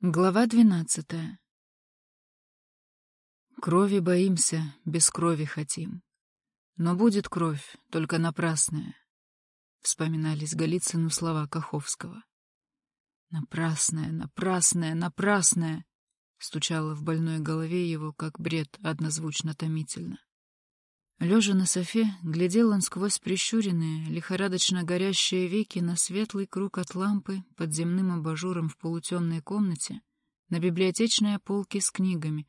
Глава двенадцатая Крови боимся, без крови хотим. Но будет кровь, только напрасная. Вспоминались Голицыну слова Каховского. Напрасная, напрасная, напрасная, стучало в больной голове его, как бред, однозвучно томительно. Лежа на софе, глядел он сквозь прищуренные, лихорадочно горящие веки на светлый круг от лампы под земным абажуром в полутемной комнате, на библиотечные полки с книгами,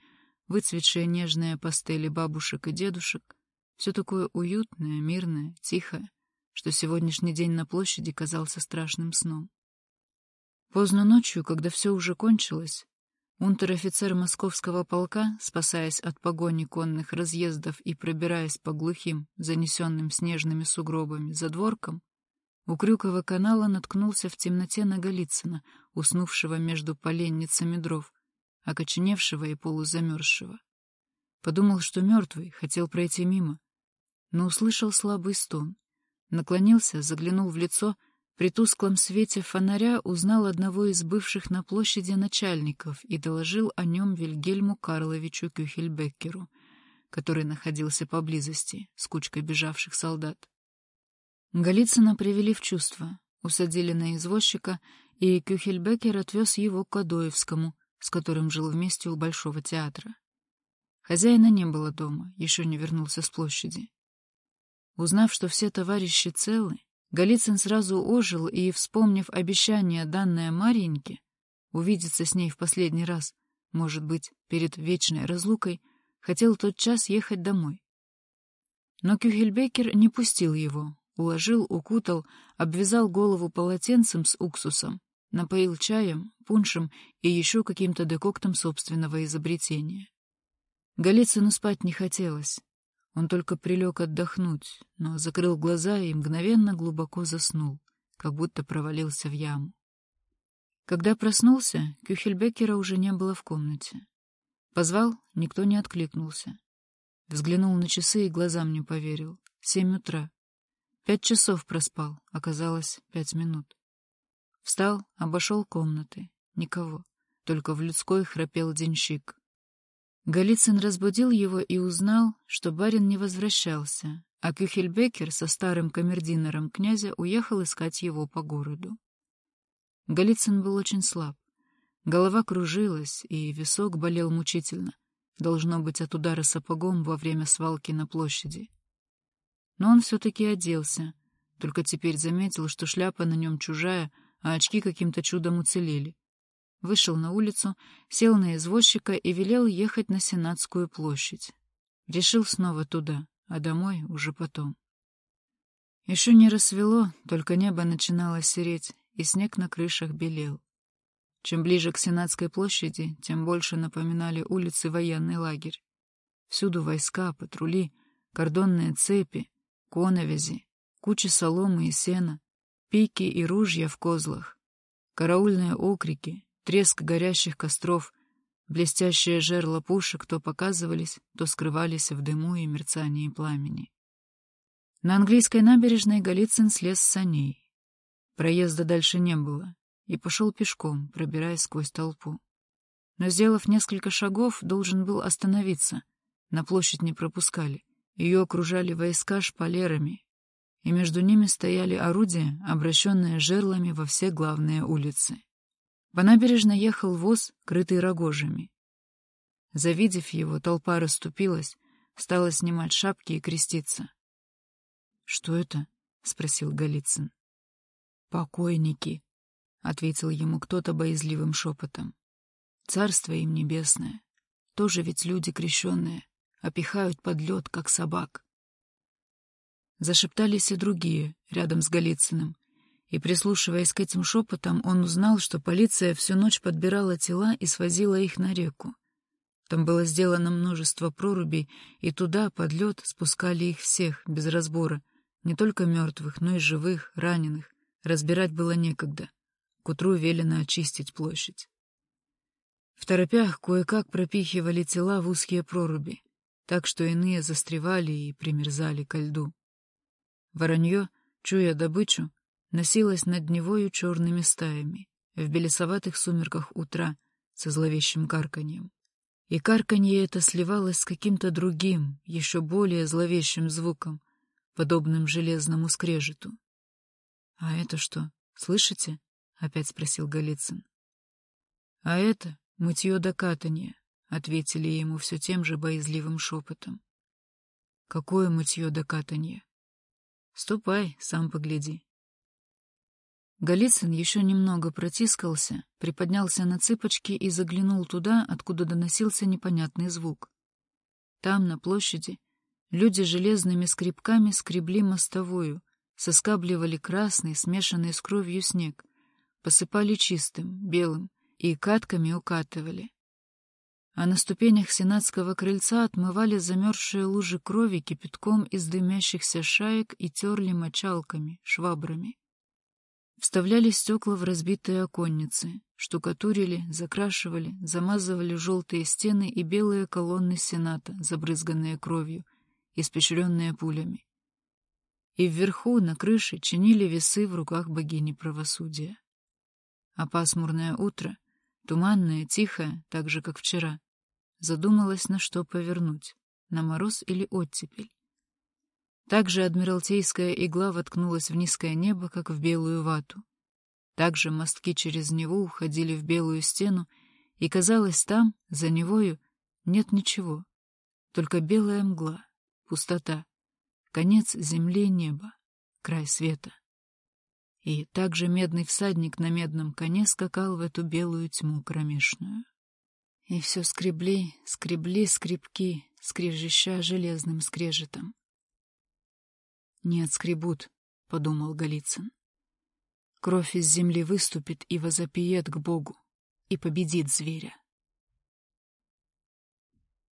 выцветшие нежные пастели бабушек и дедушек, все такое уютное, мирное, тихое, что сегодняшний день на площади казался страшным сном. Поздно ночью, когда все уже кончилось, Унтер-офицер московского полка, спасаясь от погони конных разъездов и пробираясь по глухим, занесенным снежными сугробами, задворкам, у Крюкова канала наткнулся в темноте на Голицына, уснувшего между поленницами дров, окоченевшего и полузамерзшего. Подумал, что мертвый, хотел пройти мимо, но услышал слабый стон. Наклонился, заглянул в лицо — при тусклом свете фонаря узнал одного из бывших на площади начальников и доложил о нем Вильгельму Карловичу Кюхельбеккеру, который находился поблизости с кучкой бежавших солдат. Голицына привели в чувство, усадили на извозчика, и Кюхельбекер отвез его к Адоевскому, с которым жил вместе у Большого театра. Хозяина не было дома, еще не вернулся с площади. Узнав, что все товарищи целы, Голицын сразу ожил и, вспомнив обещание, данное Марьеньке, увидеться с ней в последний раз, может быть, перед вечной разлукой, хотел тот час ехать домой. Но Кюхельбекер не пустил его, уложил, укутал, обвязал голову полотенцем с уксусом, напоил чаем, пуншем и еще каким-то декоктом собственного изобретения. Голицыну спать не хотелось. Он только прилег отдохнуть, но закрыл глаза и мгновенно глубоко заснул, как будто провалился в яму. Когда проснулся, Кюхельбекера уже не было в комнате. Позвал, никто не откликнулся. Взглянул на часы и глазам не поверил. Семь утра. Пять часов проспал, оказалось, пять минут. Встал, обошел комнаты. Никого. Только в людской храпел денщик. Голицын разбудил его и узнал, что барин не возвращался, а Кюхельбекер со старым камердинером князя уехал искать его по городу. Голицын был очень слаб. Голова кружилась, и висок болел мучительно, должно быть от удара сапогом во время свалки на площади. Но он все-таки оделся, только теперь заметил, что шляпа на нем чужая, а очки каким-то чудом уцелели. Вышел на улицу, сел на извозчика и велел ехать на Сенатскую площадь. Решил снова туда, а домой уже потом. Еще не рассвело, только небо начинало сереть, и снег на крышах белел. Чем ближе к Сенатской площади, тем больше напоминали улицы военный лагерь. Всюду войска, патрули, кордонные цепи, коновязи, кучи соломы и сена, пики и ружья в козлах, караульные окрики, треск горящих костров, блестящие жерла пушек то показывались, то скрывались в дыму и мерцании пламени. На английской набережной Голицын слез с саней. Проезда дальше не было, и пошел пешком, пробираясь сквозь толпу. Но, сделав несколько шагов, должен был остановиться. На площадь не пропускали. Ее окружали войска шпалерами, и между ними стояли орудия, обращенные жерлами во все главные улицы. По набережной ехал воз, крытый рогожами. Завидев его, толпа расступилась, стала снимать шапки и креститься. — Что это? — спросил Голицын. — Покойники, — ответил ему кто-то боязливым шепотом. — Царство им небесное. Тоже ведь люди крещенные, опихают под лед, как собак. Зашептались и другие, рядом с Голицыным, и, прислушиваясь к этим шепотам, он узнал, что полиция всю ночь подбирала тела и свозила их на реку. Там было сделано множество прорубей, и туда, под лед, спускали их всех, без разбора, не только мертвых, но и живых, раненых. Разбирать было некогда. К утру велено очистить площадь. В торопях кое-как пропихивали тела в узкие проруби, так что иные застревали и примерзали ко льду. Воронье, чуя добычу, носилась над Невою черными стаями. В белесоватых сумерках утра со зловещим карканьем. И карканье это сливалось с каким-то другим, еще более зловещим звуком, подобным железному скрежету. — А это что, слышите? — опять спросил Голицын. — А это мытье до ответили ему все тем же боязливым шепотом. — Какое мытье до Ступай, сам погляди. Голицын еще немного протискался, приподнялся на цыпочки и заглянул туда, откуда доносился непонятный звук. Там, на площади, люди железными скребками скребли мостовую, соскабливали красный, смешанный с кровью снег, посыпали чистым, белым и катками укатывали. А на ступенях сенатского крыльца отмывали замерзшие лужи крови кипятком из дымящихся шаек и терли мочалками, швабрами. Вставляли стекла в разбитые оконницы, штукатурили, закрашивали, замазывали желтые стены и белые колонны сената, забрызганные кровью, испещренные пулями. И вверху, на крыше, чинили весы в руках богини правосудия. А пасмурное утро, туманное, тихое, так же, как вчера, задумалось, на что повернуть, на мороз или оттепель. Также адмиралтейская игла воткнулась в низкое небо, как в белую вату. Также мостки через него уходили в белую стену, и, казалось, там, за Невою, нет ничего, только белая мгла, пустота, конец земли и неба, край света. И также медный всадник на медном коне скакал в эту белую тьму кромешную. И все скребли, скребли скребки, скрежеща железным скрежетом. «Не отскребут», — подумал Голицын. «Кровь из земли выступит и возопиет к Богу, и победит зверя».